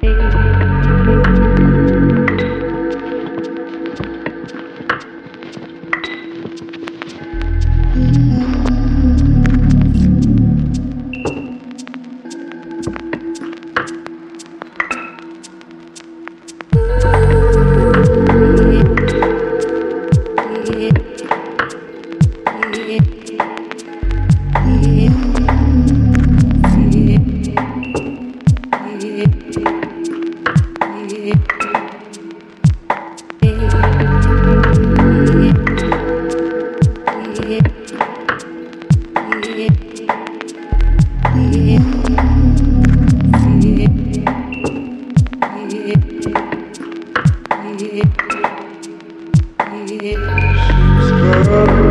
baby. girl.